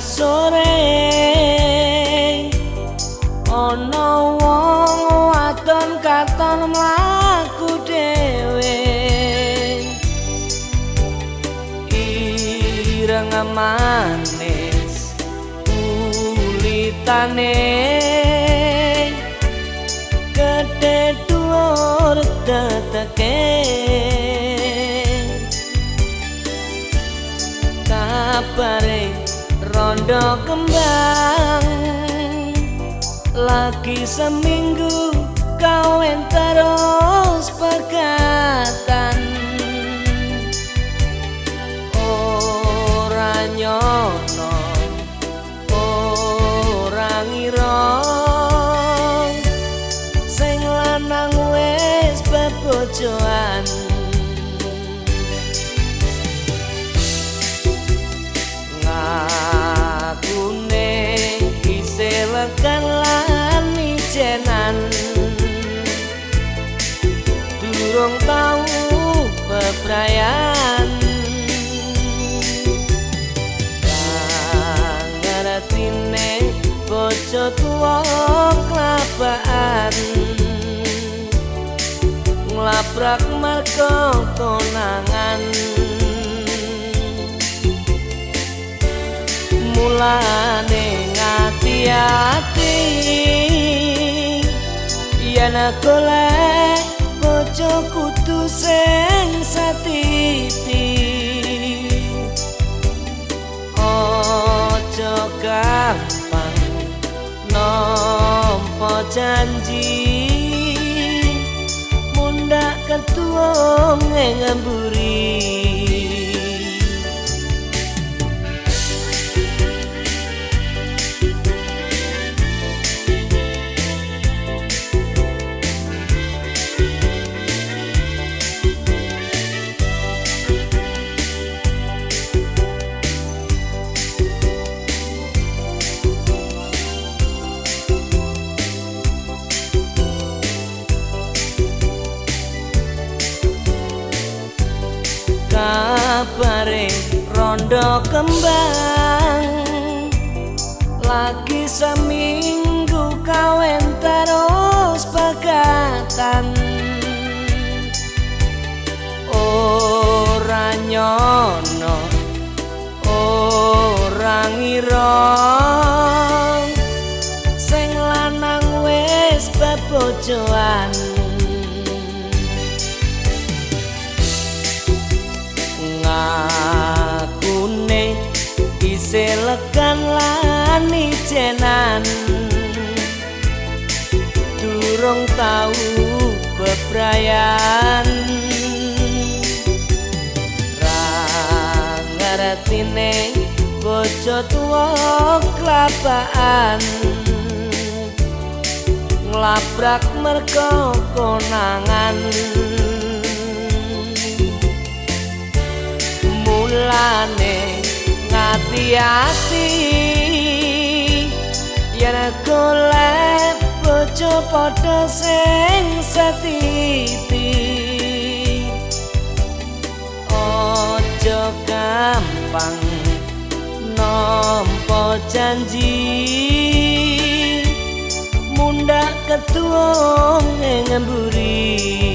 sore ana wong wadon katon mlaku dhewe. Ireng manis ulitane gede dhuwur teteke. Kabare rondo kembang. Lagi seminggu kawin terus pegatan ora nyono ora ngira sing lanang wis bebojoan durung tau bebrayan ngertine bojo tuwa klapaan nglabrak mergo konangan mulane ngati-ati yen golek bojo kudu sing satiti ojo gampang nampa janji. Mundak ketua ngemburi kabare rondo kembang. Lagi seminggu kawin terus pegatan. Ora nyono ora ngira isih lekan lan ijenan durung tau bebrayan. Ra ngertine bojo tuwa klapaan. Nglabrak mergo konangan. Mulane ngati-ati yen golek bojo padha sing setiti. Ojo gampang nampa janji mundak ketua ngemburi